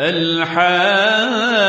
الحاقة.